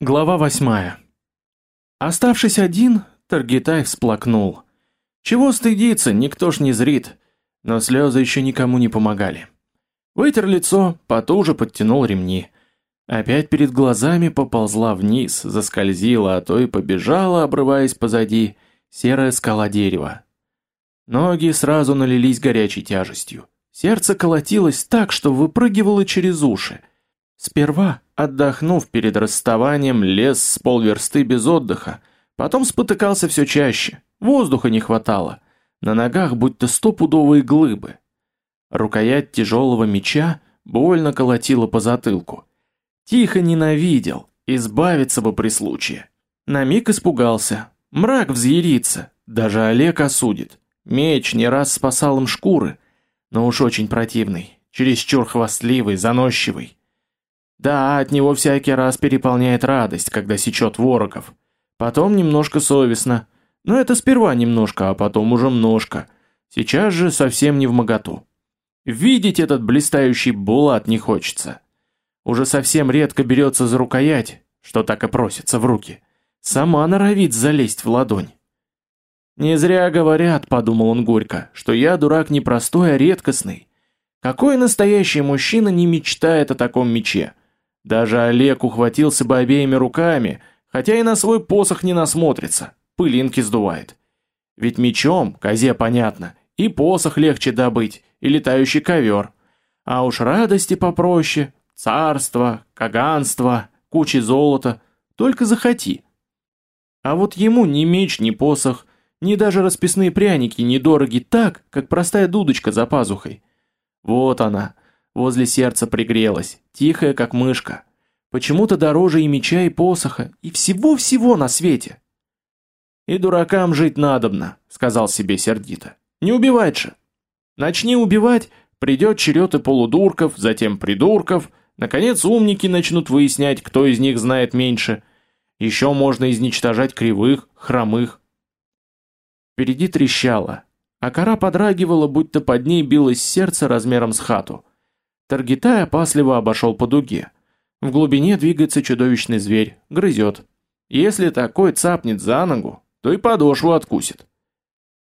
Глава восьмая. Оставшись один, Таргитай всплакнул. Чего стыдиться, никто ж не зрит. Но слезы еще никому не помогали. Вытер лицо, потуже подтянул ремни. Опять перед глазами поползла вниз, заскользила, а то и побежала, обрываясь позади, серая скала дерева. Ноги сразу налились горячей тяжестью. Сердце колотилось так, что выпрыгивало через уши. Сперва, отдохнув перед расставанием, лез с полверсты без отдыха, потом спотыкался все чаще, воздуха не хватало, на ногах будто стопудовые глыбы. Рукоять тяжелого меча больно колотила по затылку. Тихо ненавидел, избавиться бы при случае. На миг испугался, мрак взъярится, даже Олег осудит. Меч не раз спасал им шкуры, но уж очень противный, чересчур хвастливый, заносчивый. Да, от него всякий раз переполняет радость, когда сечет ворогов. Потом немножко совестно. Но это сперва немножко, а потом уже множко. Сейчас же совсем не в моготу. Видеть этот блистающий булат не хочется. Уже совсем редко берется за рукоять, что так и просится в руки. Сама норовит залезть в ладонь. «Не зря говорят», — подумал он горько, — «что я дурак не простой, а редкостный. Какой настоящий мужчина не мечтает о таком мече? Даже Олег ухватился бы обеими руками, хотя и на свой посох не насмотрится, пылинки сдувает. Ведь мечом, козе понятно, и посох легче добыть, и летающий ковер. А уж радости попроще, царство, каганство, кучи золота, только захоти. А вот ему ни меч, ни посох, ни даже расписные пряники недороги так, как простая дудочка за пазухой. Вот она, возле сердца пригрелась, тихая как мышка. Почему-то дороже и меча, и посоха, и всего-всего на свете. «И дуракам жить надобно», — сказал себе сердито. «Не убивать же. Начни убивать, придет черед и полудурков, затем придурков, наконец умники начнут выяснять, кто из них знает меньше. Еще можно изничтожать кривых, хромых». Впереди трещало, а кора подрагивала, будто под ней билось сердце размером с хату. Таргитай опасливо обошел по дуге. В глубине двигается чудовищный зверь, грызет. Если такой цапнет за ногу, то и подошву откусит.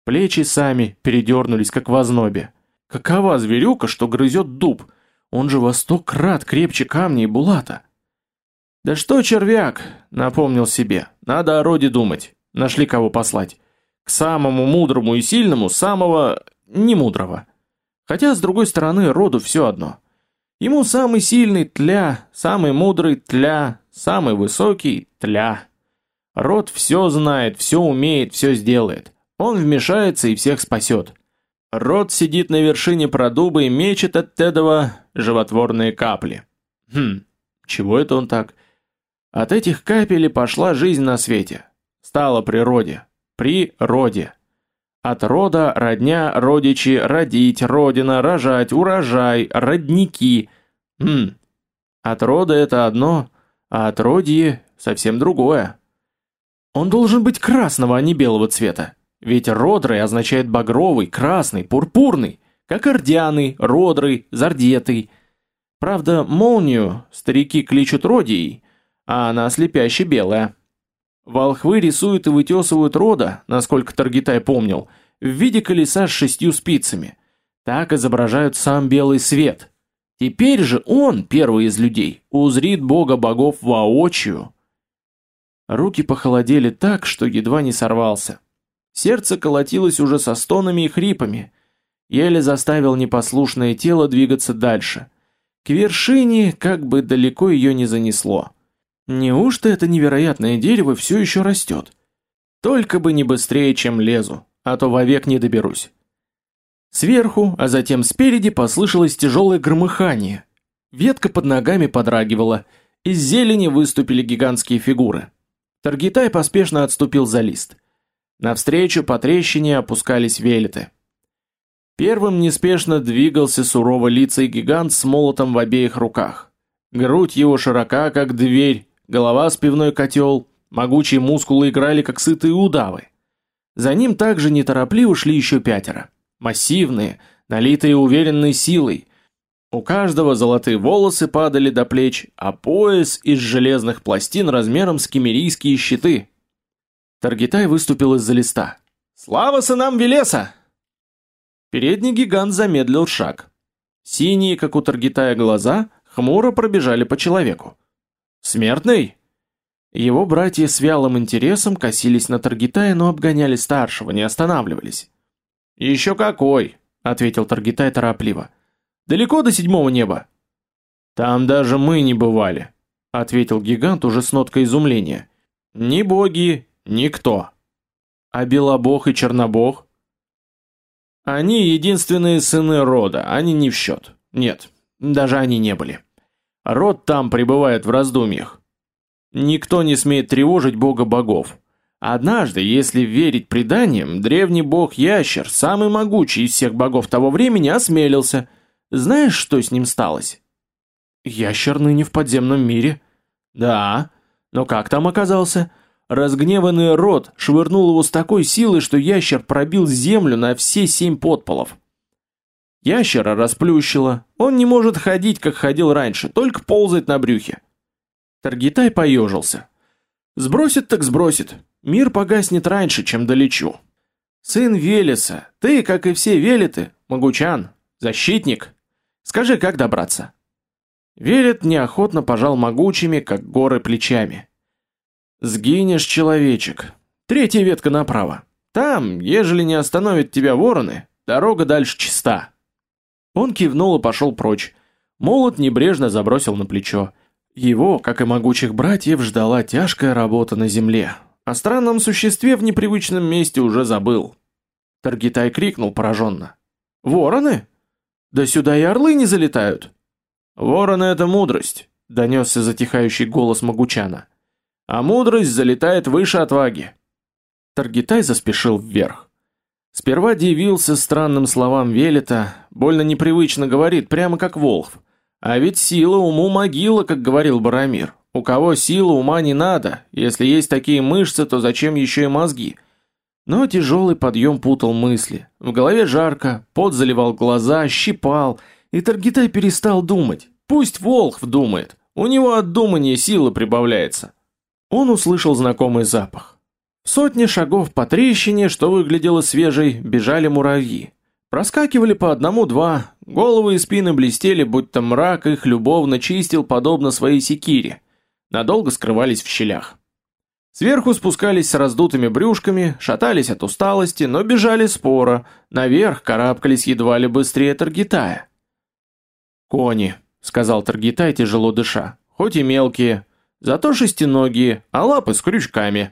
Плечи сами передернулись, как в ознобе. Какова зверюка, что грызет дуб? Он же во сто крат крепче камня и булата. «Да что, червяк!» — напомнил себе. «Надо о роде думать. Нашли кого послать. К самому мудрому и сильному, самого немудрого. Хотя, с другой стороны, роду все одно. Ему самый сильный тля, самый мудрый тля, самый высокий тля. Род все знает, все умеет, все сделает. Он вмешается и всех спасет. Род сидит на вершине продуба и мечет от Тедова животворные капли. Хм, чего это он так? От этих капель пошла жизнь на свете. Стала природе. Природе. От рода, родня, родичи, родить, родина, рожать, урожай, родники. Хм. От рода это одно, а от родье совсем другое. Он должен быть красного, а не белого цвета. Ведь родрый означает багровый, красный, пурпурный, как ордяный, родрый, зардетый. Правда, молнию старики кличут родией, а она слепяще белая. Волхвы рисуют и вытесывают рода, насколько Таргитай помнил, в виде колеса с шестью спицами. Так изображают сам белый свет. Теперь же он, первый из людей, узрит бога богов воочию. Руки похолодели так, что едва не сорвался. Сердце колотилось уже со стонами и хрипами. Еле заставил непослушное тело двигаться дальше. К вершине, как бы далеко ее не занесло. Неужто это невероятное дерево все еще растет? Только бы не быстрее, чем лезу, а то вовек не доберусь. Сверху, а затем спереди послышалось тяжелое громыхание. Ветка под ногами подрагивала, из зелени выступили гигантские фигуры. Таргитай поспешно отступил за лист. Навстречу по трещине опускались велеты. Первым неспешно двигался сурово лицей гигант с молотом в обеих руках. Грудь его широка, как дверь, голова с пивной котел, могучие мускулы играли, как сытые удавы. За ним также неторопливо шли еще пятеро. Массивные, налитые уверенной силой. У каждого золотые волосы падали до плеч, а пояс из железных пластин размером с кемерийские щиты. Таргитай выступил из-за листа. «Слава сынам Велеса!» Передний гигант замедлил шаг. Синие, как у Таргитая, глаза хмуро пробежали по человеку. «Смертный?» Его братья с вялым интересом косились на Таргитая, но обгоняли старшего, не останавливались. «Еще какой!» — ответил Таргитай торопливо. «Далеко до седьмого неба?» «Там даже мы не бывали», — ответил гигант уже с ноткой изумления. «Ни боги, никто. А Белобог и Чернобог?» «Они единственные сыны рода, они не в счет. Нет, даже они не были. Род там пребывает в раздумьях. Никто не смеет тревожить бога богов. Однажды, если верить преданиям, древний бог Ящер, самый могучий из всех богов того времени, осмелился. Знаешь, что с ним сталось? Ящер ныне в подземном мире. Да, но как там оказался? Разгневанный род швырнул его с такой силой, что ящер пробил землю на все семь подполов. Ящера расплющило, он не может ходить, как ходил раньше, только ползать на брюхе. Таргитай поежился. Сбросит так сбросит, мир погаснет раньше, чем долечу. Сын Велеса, ты, как и все велеты, могучан, защитник. Скажи, как добраться? Велет неохотно пожал могучими, как горы, плечами. Сгинешь, человечек. Третья ветка направо. Там, ежели не остановят тебя вороны, дорога дальше чиста. Он кивнул и пошел прочь. Молот небрежно забросил на плечо. Его, как и могучих братьев, ждала тяжкая работа на земле. О странном существе в непривычном месте уже забыл. Таргитай крикнул пораженно. «Вороны? Да сюда и орлы не залетают!» «Вороны — это мудрость», — донесся затихающий голос Могучана. «А мудрость залетает выше отваги». Таргитай заспешил вверх. Сперва дивился странным словам Велета, больно непривычно говорит, прямо как Волхв. А ведь сила уму могила, как говорил Барамир. У кого сила ума не надо, если есть такие мышцы, то зачем еще и мозги? Но тяжелый подъем путал мысли. В голове жарко, пот заливал глаза, щипал, и Таргитай перестал думать. Пусть Волхв думает, у него от думания силы прибавляется. Он услышал знакомый запах. Сотни шагов по трещине, что выглядело свежей, бежали муравьи. Проскакивали по одному-два, головы и спины блестели, будто мрак их любовно чистил, подобно своей секире. Надолго скрывались в щелях. Сверху спускались с раздутыми брюшками, шатались от усталости, но бежали споро, наверх карабкались едва ли быстрее Таргитая. «Кони», — сказал Таргитай, тяжело дыша, — «хоть и мелкие, зато шестиногие, а лапы с крючками.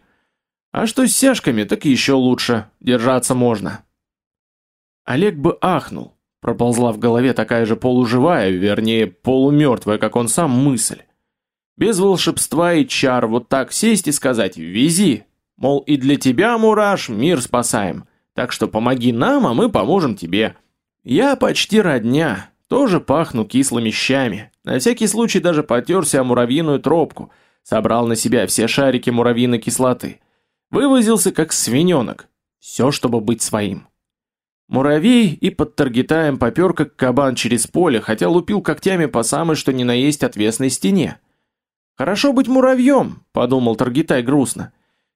А что с сяжками, так еще лучше, держаться можно». Олег бы ахнул. Проползла в голове такая же полуживая, вернее, полумертвая, как он сам, мысль. Без волшебства и чар вот так сесть и сказать «вези», мол, и для тебя, Мураш, мир спасаем, так что помоги нам, а мы поможем тебе. Я почти родня, тоже пахну кислыми щами, на всякий случай даже потерся о муравьиную тропку, собрал на себя все шарики муравьиной кислоты. Вывозился как свиненок, все, чтобы быть своим. Муравей и под таргетаем попер как кабан через поле, хотя лупил когтями по самой что ни на есть отвесной стене. «Хорошо быть муравьем», — подумал Таргитай грустно.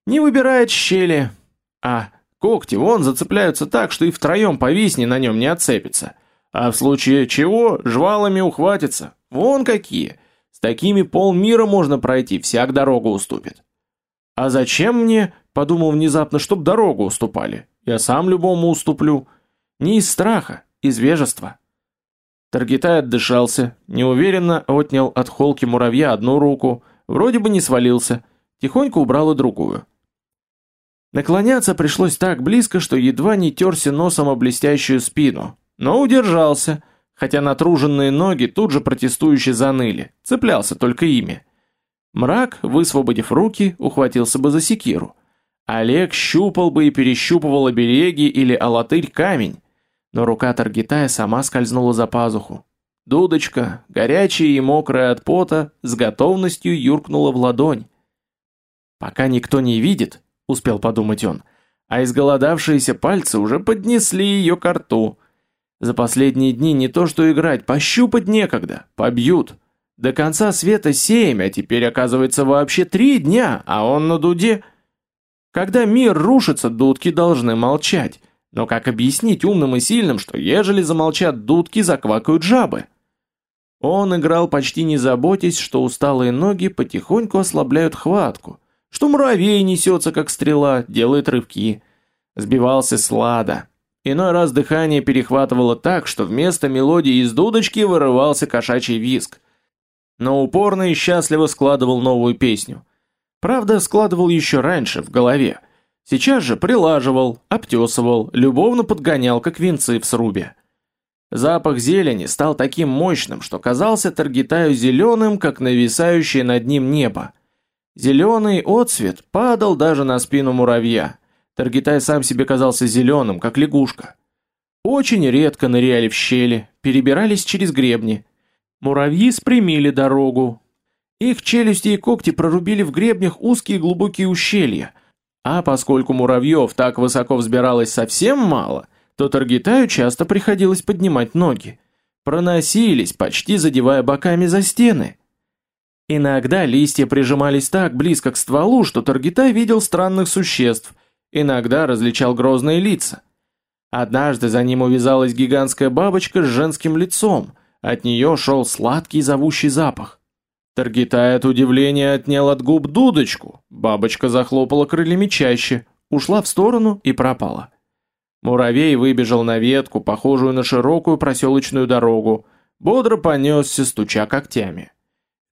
«Не выбирает щели. А когти вон зацепляются так, что и втроем повисни на нем не отцепится. А в случае чего жвалами ухватится. Вон какие. С такими полмира можно пройти, всяк дорогу уступит». «А зачем мне?» — подумал внезапно, чтоб дорогу уступали. «Я сам любому уступлю». Не из страха, из вежества. Таргитай отдышался, неуверенно отнял от холки муравья одну руку, вроде бы не свалился, тихонько убрал и другую. Наклоняться пришлось так близко, что едва не терся носом о блестящую спину, но удержался, хотя натруженные ноги тут же протестующе заныли, цеплялся только ими. Мрак, высвободив руки, ухватился бы за секиру. Олег щупал бы и перещупывал обереги или алатырь камень, но рука Таргитая сама скользнула за пазуху. Дудочка, горячая и мокрая от пота, с готовностью юркнула в ладонь. «Пока никто не видит», — успел подумать он, а изголодавшиеся пальцы уже поднесли ее к рту. За последние дни не то что играть, пощупать некогда, побьют. До конца света семь, а теперь оказывается вообще три дня, а он на дуде. Когда мир рушится, дудки должны молчать. Но как объяснить умным и сильным, что ежели замолчат дудки, заквакают жабы? Он играл почти не заботясь, что усталые ноги потихоньку ослабляют хватку, что муравей несется как стрела, делает рывки. Сбивался слада. Иной раз дыхание перехватывало так, что вместо мелодии из дудочки вырывался кошачий визг. Но упорно и счастливо складывал новую песню. Правда, складывал еще раньше, в голове. Сейчас же прилаживал, обтесывал, любовно подгонял, как венцы в срубе. Запах зелени стал таким мощным, что казался Таргитаю зеленым, как нависающее над ним небо. Зеленый отсвет падал даже на спину муравья. Таргитай сам себе казался зеленым, как лягушка. Очень редко ныряли в щели, перебирались через гребни. Муравьи спрямили дорогу. Их челюсти и когти прорубили в гребнях узкие глубокие ущелья. А поскольку муравьев так высоко взбиралось совсем мало, то Таргитаю часто приходилось поднимать ноги. Проносились, почти задевая боками за стены. Иногда листья прижимались так близко к стволу, что Таргитай видел странных существ – иногда различал грозные лица. Однажды за ним увязалась гигантская бабочка с женским лицом, от нее шел сладкий зовущий запах. Таргитай от удивления отнял от губ дудочку, бабочка захлопала крыльями чаще, ушла в сторону и пропала. Муравей выбежал на ветку, похожую на широкую проселочную дорогу, бодро понесся, стуча когтями.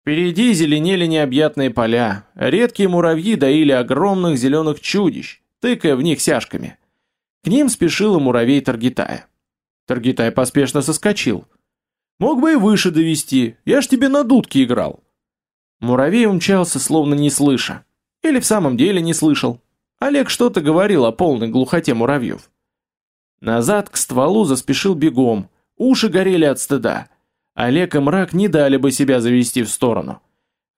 Впереди зеленели необъятные поля, редкие муравьи доили огромных зеленых чудищ, тыкая в них сяжками. К ним спешила муравей Таргитая. Таргитай поспешно соскочил. «Мог бы и выше довести, я ж тебе на дудке играл». Муравей умчался, словно не слыша. Или в самом деле не слышал. Олег что-то говорил о полной глухоте муравьев. Назад к стволу заспешил бегом, уши горели от стыда. Олег и мрак не дали бы себя завести в сторону.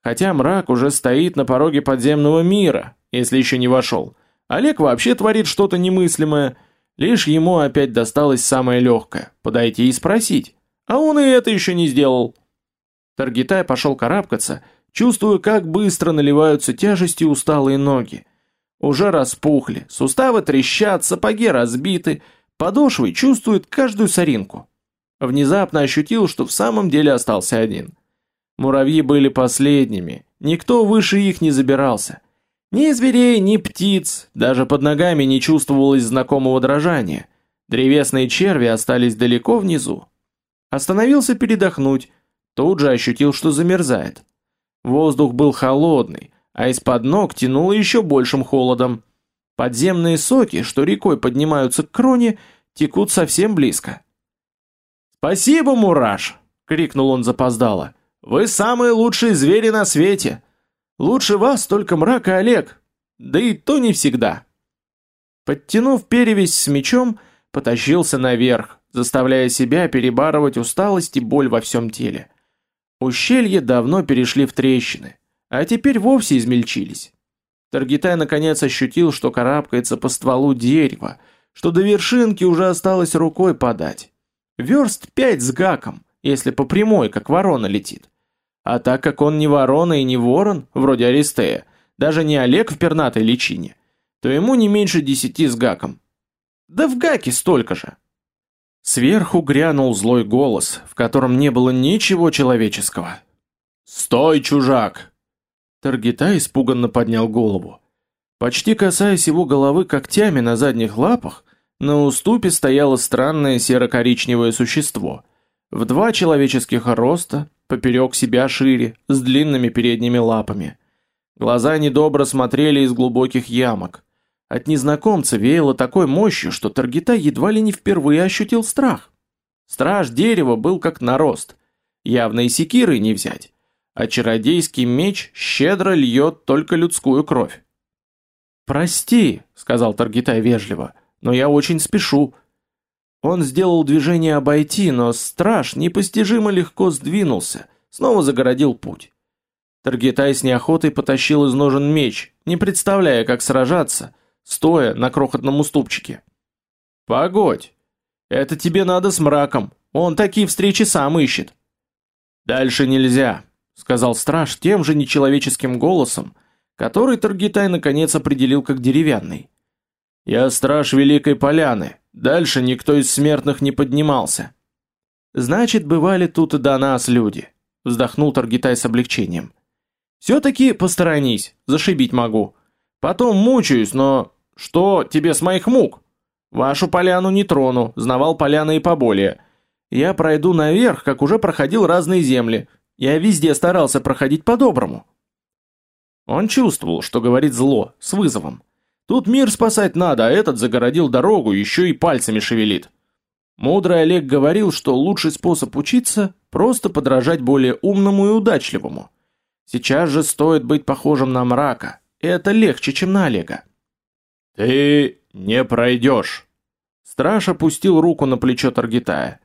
Хотя мрак уже стоит на пороге подземного мира, если еще не вошел. Олег вообще творит что-то немыслимое, лишь ему опять досталось самое легкое – подойти и спросить. А он и это еще не сделал. Таргитай пошел карабкаться, чувствуя, как быстро наливаются тяжестью усталые ноги. Уже распухли, суставы трещат, сапоги разбиты, подошвы чувствуют каждую соринку. Внезапно ощутил, что в самом деле остался один. Муравьи были последними, никто выше их не забирался. Ни зверей, ни птиц, даже под ногами не чувствовалось знакомого дрожания. Древесные черви остались далеко внизу. Остановился передохнуть, тут же ощутил, что замерзает. Воздух был холодный, а из-под ног тянуло еще большим холодом. Подземные соки, что рекой поднимаются к кроне, текут совсем близко. «Спасибо, Мураш!» — крикнул он запоздало. «Вы самые лучшие звери на свете!» Лучше вас только мрак и Олег, да и то не всегда. Подтянув перевязь с мечом, потащился наверх, заставляя себя перебарывать усталость и боль во всем теле. Ущелья давно перешли в трещины, а теперь вовсе измельчились. Таргитай наконец ощутил, что карабкается по стволу дерева, что до вершинки уже осталось рукой подать. Верст пять с гаком, если по прямой, как ворона летит. А так как он не ворона и не ворон, вроде Аристея, даже не Олег в пернатой личине, то ему не меньше десяти с гаком. Да в гаке столько же. Сверху грянул злой голос, в котором не было ничего человеческого. «Стой, чужак!» Таргита испуганно поднял голову. Почти касаясь его головы когтями на задних лапах, на уступе стояло странное серо-коричневое существо. В два человеческих роста, поперек себя шире, с длинными передними лапами. Глаза недобро смотрели из глубоких ямок. От незнакомца веяло такой мощью, что Таргита едва ли не впервые ощутил страх. Страж дерева был как нарост. Явно и секиры не взять. А чародейский меч щедро льет только людскую кровь. «Прости», — сказал Таргитай вежливо, — «но я очень спешу. Он сделал движение обойти, но страж непостижимо легко сдвинулся, снова загородил путь. Таргитай с неохотой потащил из ножен меч, не представляя, как сражаться, стоя на крохотном уступчике. «Погодь! Это тебе надо с мраком. Он такие встречи сам ищет. Дальше нельзя, сказал страж тем же нечеловеческим голосом, который Таргитай наконец определил как деревянный. Я страж Великой Поляны. Дальше никто из смертных не поднимался. Значит, бывали тут и до нас люди, вздохнул Таргитай с облегчением. Все-таки посторонись, зашибить могу. Потом мучаюсь, но что тебе с моих мук? Вашу поляну не трону, знавал поляны и поболее. Я пройду наверх, как уже проходил разные земли. Я везде старался проходить по-доброму. Он чувствовал, что говорит зло, с вызовом. Тут мир спасать надо, а этот загородил дорогу, еще и пальцами шевелит. Мудрый Олег говорил, что лучший способ учиться – просто подражать более умному и удачливому. Сейчас же стоит быть похожим на мрака, и это легче, чем на Олега. «Ты не пройдешь!» Страж опустил руку на плечо Таргитая.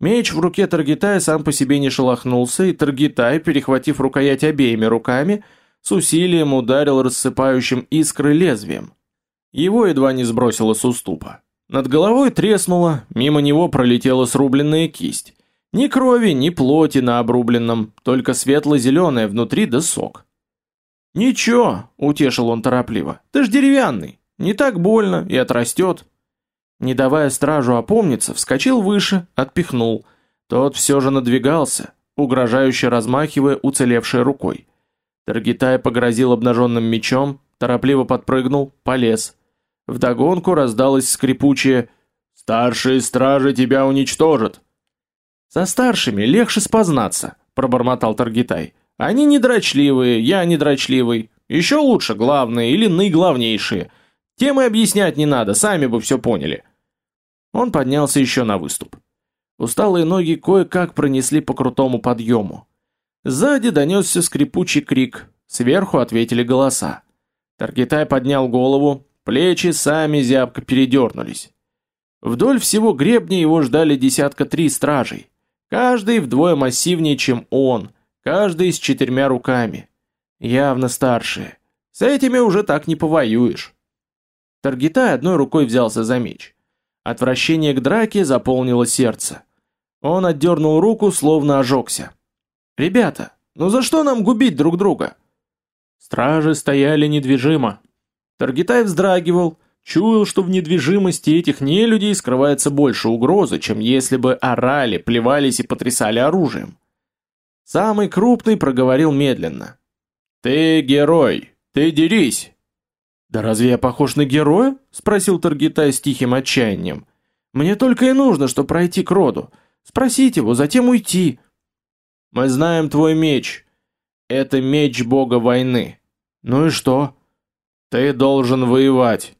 Меч в руке Таргитая сам по себе не шелохнулся, и Таргитай, перехватив рукоять обеими руками, с усилием ударил рассыпающим искры лезвием. Его едва не сбросило с уступа. Над головой треснуло, мимо него пролетела срубленная кисть. Ни крови, ни плоти на обрубленном, только светло-зеленое внутри да сок. «Ничего», — утешил он торопливо, — «ты ж деревянный, не так больно и отрастет». Не давая стражу опомниться, вскочил выше, отпихнул. Тот все же надвигался, угрожающе размахивая уцелевшей рукой. Таргитай погрозил обнаженным мечом, торопливо подпрыгнул, полез. Вдогонку раздалось скрипучее «Старшие стражи тебя уничтожат!» «Со старшими легче спознаться», — пробормотал Таргитай. «Они недрочливые, я недрочливый. Еще лучше главные или наиглавнейшие. Тем и объяснять не надо, сами бы все поняли». Он поднялся еще на выступ. Усталые ноги кое-как пронесли по крутому подъему. Сзади донесся скрипучий крик, сверху ответили голоса. Таргитай поднял голову, плечи сами зябко передернулись. Вдоль всего гребня его ждали десятка три стражей. Каждый вдвое массивнее, чем он, каждый с четырьмя руками. Явно старшие. С этими уже так не повоюешь. Таргитай одной рукой взялся за меч. Отвращение к драке заполнило сердце. Он отдернул руку, словно ожегся. «Ребята, ну за что нам губить друг друга?» Стражи стояли недвижимо. Таргитай вздрагивал, чуял, что в недвижимости этих нелюдей скрывается больше угрозы, чем если бы орали, плевались и потрясали оружием. Самый крупный проговорил медленно. «Ты герой, ты дерись!» «Да разве я похож на героя?» – спросил Таргитай с тихим отчаянием. «Мне только и нужно, что пройти к роду. Спросить его, затем уйти». «Мы знаем твой меч. Это меч бога войны. Ну и что?» «Ты должен воевать».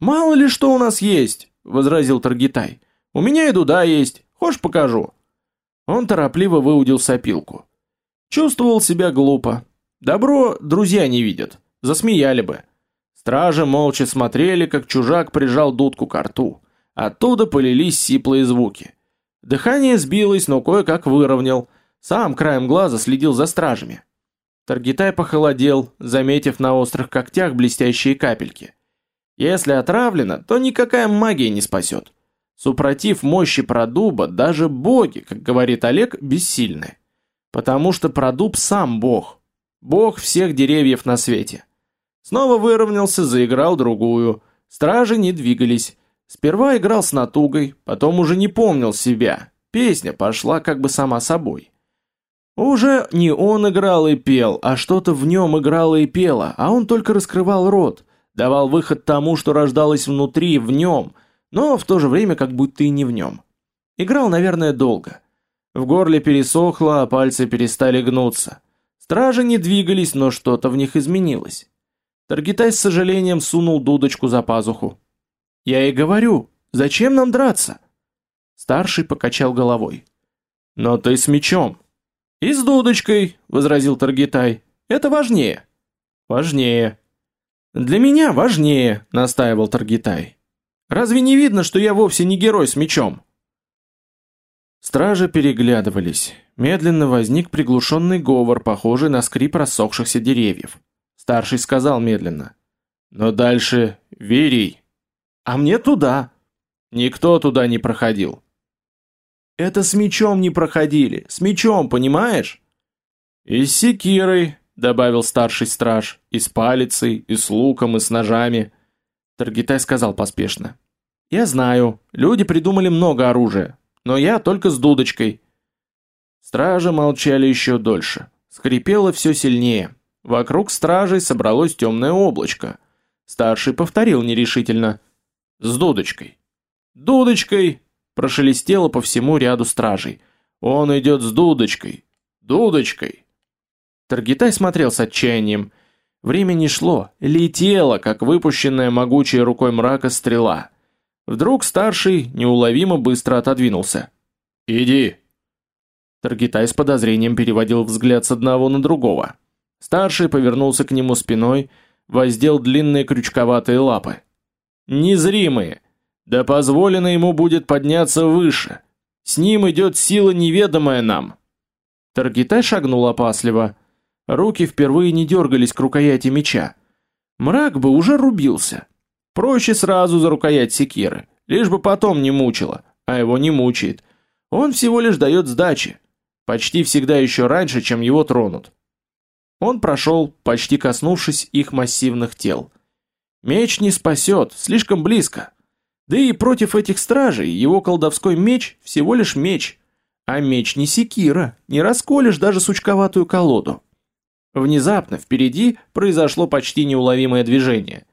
«Мало ли что у нас есть», — возразил Таргитай. «У меня и дуда есть. Хочешь покажу?» Он торопливо выудил сопилку. Чувствовал себя глупо. Добро друзья не видят. Засмеяли бы. Стражи молча смотрели, как чужак прижал дудку к рту. Оттуда полились сиплые звуки. Дыхание сбилось, но кое-как выровнял. Сам краем глаза следил за стражами. Таргитай похолодел, заметив на острых когтях блестящие капельки. Если отравлено, то никакая магия не спасет. Супротив мощи продуба даже боги, как говорит Олег, бессильны. Потому что продуб сам бог. Бог всех деревьев на свете. Снова выровнялся, заиграл другую. Стражи не двигались. Сперва играл с натугой, потом уже не помнил себя. Песня пошла как бы сама собой. Уже не он играл и пел, а что-то в нем играло и пело, а он только раскрывал рот, давал выход тому, что рождалось внутри, в нем, но в то же время как будто и не в нем. Играл, наверное, долго. В горле пересохло, а пальцы перестали гнуться. Стражи не двигались, но что-то в них изменилось. Таргитай с сожалением сунул дудочку за пазуху. «Я и говорю, зачем нам драться?» Старший покачал головой. «Но ты с мечом». «И с дудочкой», — возразил Таргитай. «Это важнее». «Важнее». «Для меня важнее», — настаивал Таргитай. «Разве не видно, что я вовсе не герой с мечом?» Стражи переглядывались. Медленно возник приглушенный говор, похожий на скрип рассохшихся деревьев. Старший сказал медленно. Но дальше Верий. А мне туда. Никто туда не проходил. Это с мечом не проходили, с мечом, понимаешь? И с секирой, добавил старший страж, и с палицей, и с луком, и с ножами. Таргитай сказал поспешно. Я знаю, люди придумали много оружия, но я только с дудочкой. Стражи молчали еще дольше. Скрипело все сильнее. Вокруг стражей собралось темное облачко. Старший повторил нерешительно. «С дудочкой». «Дудочкой!» Прошелестело по всему ряду стражей. «Он идет с дудочкой! Дудочкой!» Таргитай смотрел с отчаянием. Время не шло, летело, как выпущенная могучей рукой мрака стрела. Вдруг старший неуловимо быстро отодвинулся. «Иди!» Таргитай с подозрением переводил взгляд с одного на другого. Старший повернулся к нему спиной, воздел длинные крючковатые лапы. Незримые. Да позволено ему будет подняться выше. С ним идет сила неведомая нам. Таргитай шагнул опасливо. Руки впервые не дергались к рукояти меча. Мрак бы уже рубился. Проще сразу за рукоять секиры, лишь бы потом не мучило, а его не мучает. Он всего лишь дает сдачи, почти всегда еще раньше, чем его тронут. Он прошел, почти коснувшись их массивных тел. Меч не спасет, слишком близко. Да и против этих стражей его колдовской меч всего лишь меч, а меч не секира, не расколешь даже сучковатую колоду. Внезапно впереди произошло почти неуловимое движение.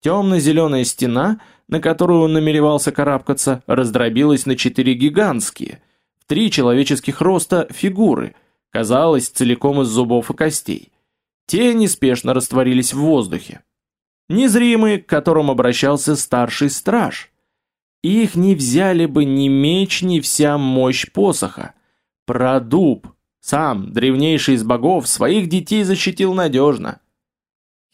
Темно-зеленая стена, на которую он намеревался карабкаться, раздробилась на четыре гигантские, в три человеческих роста фигуры, казалось, целиком из зубов и костей. Те неспешно растворились в воздухе. Незримые, к которым обращался старший страж. Их не взяли бы ни меч, ни вся мощь посоха. Продуб, сам, древнейший из богов, своих детей защитил надежно.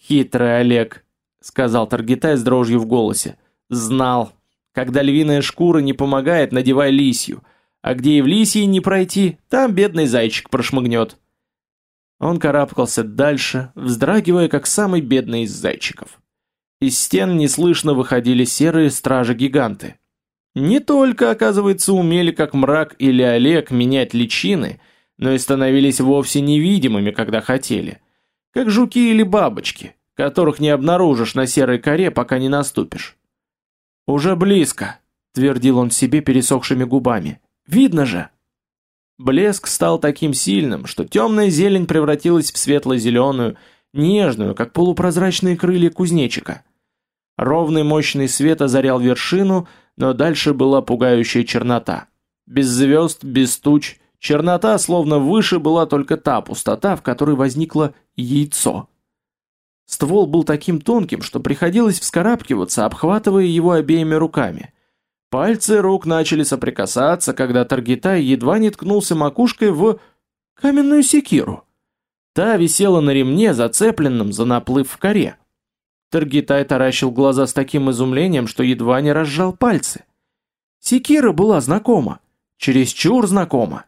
Хитрый Олег, сказал Таргитай с дрожью в голосе. Знал. Когда львиная шкура не помогает, надевай лисью. А где и в лисьей не пройти, там бедный зайчик прошмыгнет. Он карабкался дальше, вздрагивая, как самый бедный из зайчиков. Из стен неслышно выходили серые стражи-гиганты. Не только, оказывается, умели, как мрак или Олег, менять личины, но и становились вовсе невидимыми, когда хотели. Как жуки или бабочки, которых не обнаружишь на серой коре, пока не наступишь. «Уже близко», — твердил он себе пересохшими губами. «Видно же!» Блеск стал таким сильным, что темная зелень превратилась в светло-зеленую, нежную, как полупрозрачные крылья кузнечика. Ровный мощный свет озарял вершину, но дальше была пугающая чернота. Без звезд, без туч, чернота, словно выше была только та пустота, в которой возникло яйцо. Ствол был таким тонким, что приходилось вскарабкиваться, обхватывая его обеими руками. Пальцы рук начали соприкасаться, когда Таргитай едва не ткнулся макушкой в каменную секиру. Та висела на ремне, зацепленном за наплыв в коре. Таргитай таращил глаза с таким изумлением, что едва не разжал пальцы. Секира была знакома, чересчур знакома.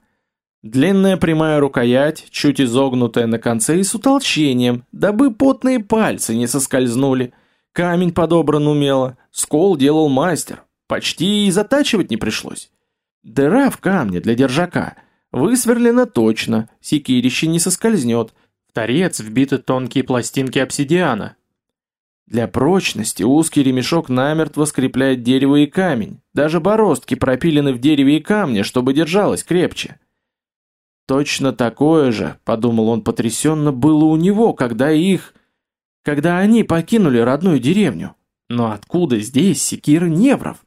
Длинная прямая рукоять, чуть изогнутая на конце и с утолщением, дабы потные пальцы не соскользнули. Камень подобран умело, скол делал мастер, почти и затачивать не пришлось. Дыра в камне для держака, высверлена точно, секирище не соскользнет, в торец вбиты тонкие пластинки обсидиана. Для прочности узкий ремешок намертво скрепляет дерево и камень, даже бороздки пропилены в дереве и камне, чтобы держалось крепче. Точно такое же, подумал он потрясенно, было у него, когда их... Когда они покинули родную деревню. Но откуда здесь секира невров?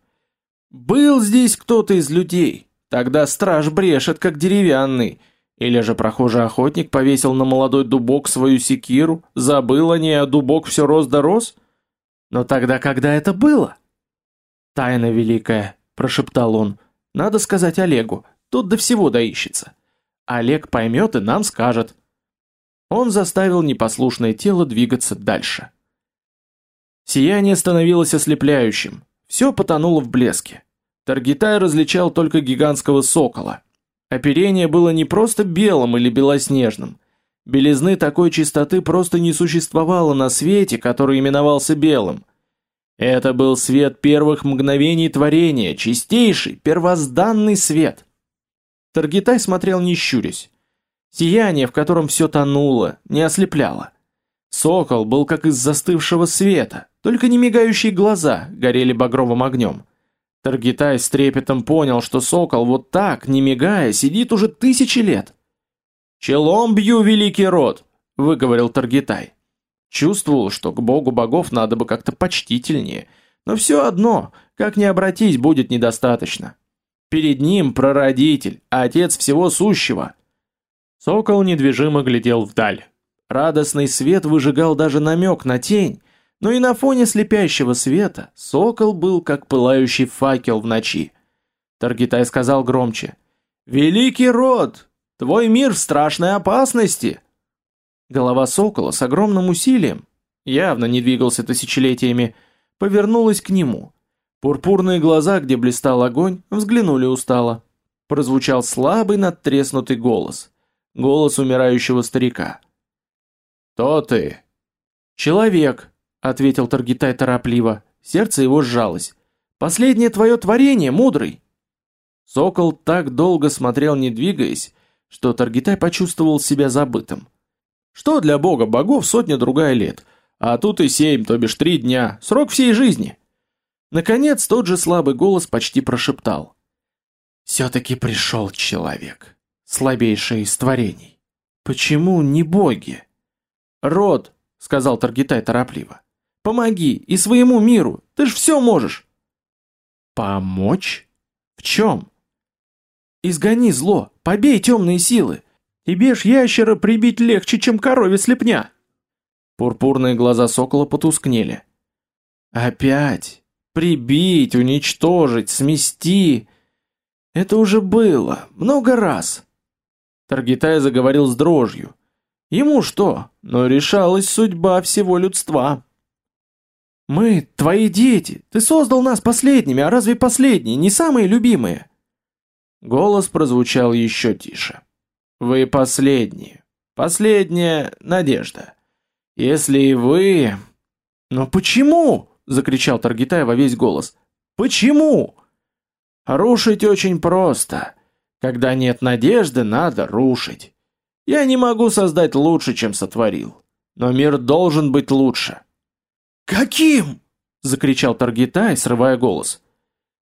Был здесь кто-то из людей. Тогда страж брешет, как деревянный. Или же прохожий охотник повесил на молодой дубок свою секиру, забыл о ней, а дубок все рос да рос? Но тогда когда это было? «Тайна великая», — прошептал он. «Надо сказать Олегу, тут до всего доищется». Олег поймет и нам скажет. Он заставил непослушное тело двигаться дальше. Сияние становилось ослепляющим. Все потонуло в блеске. Таргитай различал только гигантского сокола. Оперение было не просто белым или белоснежным. Белизны такой чистоты просто не существовало на свете, который именовался белым. Это был свет первых мгновений творения, чистейший, первозданный свет. Таргитай смотрел не щурясь. Сияние, в котором все тонуло, не ослепляло. Сокол был как из застывшего света, только не мигающие глаза горели багровым огнем. Таргитай с трепетом понял, что сокол вот так, не мигая, сидит уже тысячи лет. «Челом бью, великий род!» — выговорил Таргитай. Чувствовал, что к богу богов надо бы как-то почтительнее, но все одно, как ни обратись, будет недостаточно. Перед ним прародитель, отец всего сущего. Сокол недвижимо глядел вдаль. Радостный свет выжигал даже намек на тень, но и на фоне слепящего света сокол был как пылающий факел в ночи. Таргитай сказал громче. «Великий род! Твой мир в страшной опасности!» Голова сокола с огромным усилием, явно не двигался тысячелетиями, повернулась к нему. Пурпурные глаза, где блистал огонь, взглянули устало. Прозвучал слабый надтреснутый голос. Голос умирающего старика. «Кто ты?» «Человек», — ответил Таргитай торопливо. Сердце его сжалось. «Последнее твое творение, мудрый!» Сокол так долго смотрел, не двигаясь, что Таргитай почувствовал себя забытым. Что для бога богов сотня-другая лет, а тут и семь, то бишь три дня, срок всей жизни. Наконец тот же слабый голос почти прошептал. «Все-таки пришел человек, слабейший из творений. Почему не боги?» «Род», — сказал Таргитай торопливо, — «помоги и своему миру, ты ж все можешь». «Помочь? В чем?» «Изгони зло, побей темные силы, Тебе ж ящера прибить легче, чем корове слепня. Пурпурные глаза сокола потускнели. Опять? Прибить, уничтожить, смести. Это уже было, много раз. Таргитай заговорил с дрожью. Ему что? Но решалась судьба всего людства. Мы твои дети. Ты создал нас последними, а разве последние не самые любимые? Голос прозвучал еще тише. Вы последние. Последняя надежда. Если и вы... Но почему? Закричал Таргитай во весь голос. Почему? Рушить очень просто. Когда нет надежды, надо рушить. Я не могу создать лучше, чем сотворил. Но мир должен быть лучше. Каким? Закричал Таргитай, срывая голос.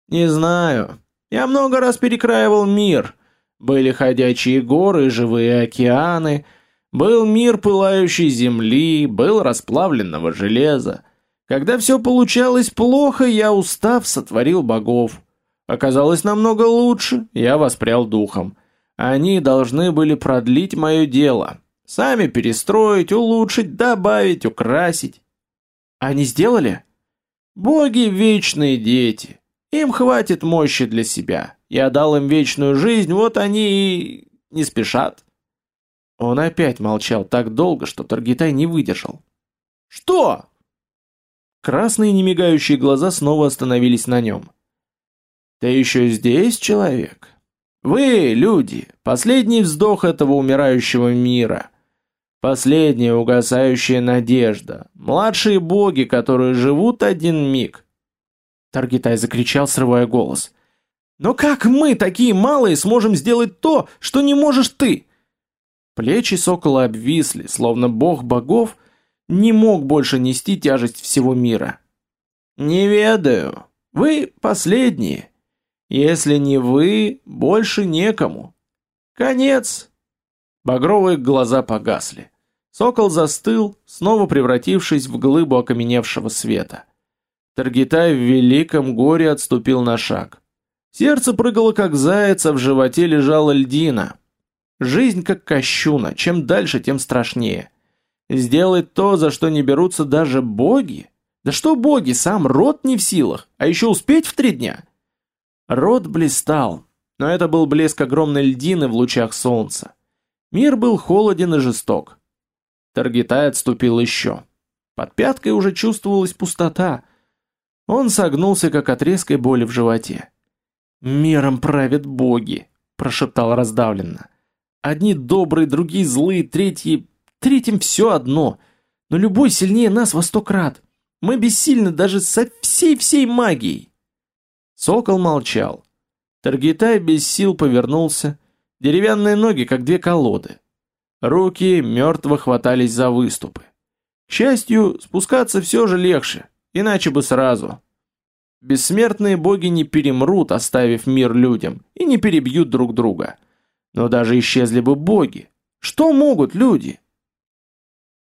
Не знаю. Я много раз перекраивал мир. Были ходячие горы, живые океаны, был мир пылающей земли, был расплавленного железа. Когда все получалось плохо, я, устав, сотворил богов. Оказалось намного лучше, я воспрял духом. Они должны были продлить мое дело. Сами перестроить, улучшить, добавить, украсить. Они сделали? Боги вечные дети. Им хватит мощи для себя. Я дал им вечную жизнь, вот они и не спешат. Он опять молчал так долго, что Таргитай не выдержал. Что? Красные немигающие глаза снова остановились на нем. Ты еще здесь, человек? Вы, люди, последний вздох этого умирающего мира. Последняя угасающая надежда. Младшие боги, которые живут один миг. Таргитай закричал, срывая голос. Но как мы, такие малые, сможем сделать то, что не можешь ты? Плечи сокола обвисли, словно бог богов не мог больше нести тяжесть всего мира. Не ведаю. Вы последние. Если не вы, больше некому. Конец. Багровые глаза погасли. Сокол застыл, снова превратившись в глыбу окаменевшего света. Таргитай в великом горе отступил на шаг. Сердце прыгало как заяц, а в животе лежала льдина. Жизнь как кощуна, чем дальше, тем страшнее. Сделать то, за что не берутся даже боги? Да что боги, сам род не в силах, а еще успеть в три дня? Род блистал, но это был блеск огромной льдины в лучах солнца. Мир был холоден и жесток. Таргитай отступил еще. Под пяткой уже чувствовалась пустота. Он согнулся, как от резкой боли в животе. «Миром правят боги», – прошептал раздавленно. «Одни добрые, другие злые, третьи... Третьим все одно. Но любой сильнее нас во сто крат. Мы бессильны даже со всей-всей магией!» Сокол молчал. Таргитай без сил повернулся. Деревянные ноги, как две колоды. Руки мертво хватались за выступы. К счастью, спускаться все же легче, иначе бы сразу. Бессмертные боги не перемрут, оставив мир людям, и не перебьют друг друга. Но даже исчезли бы боги. Что могут люди?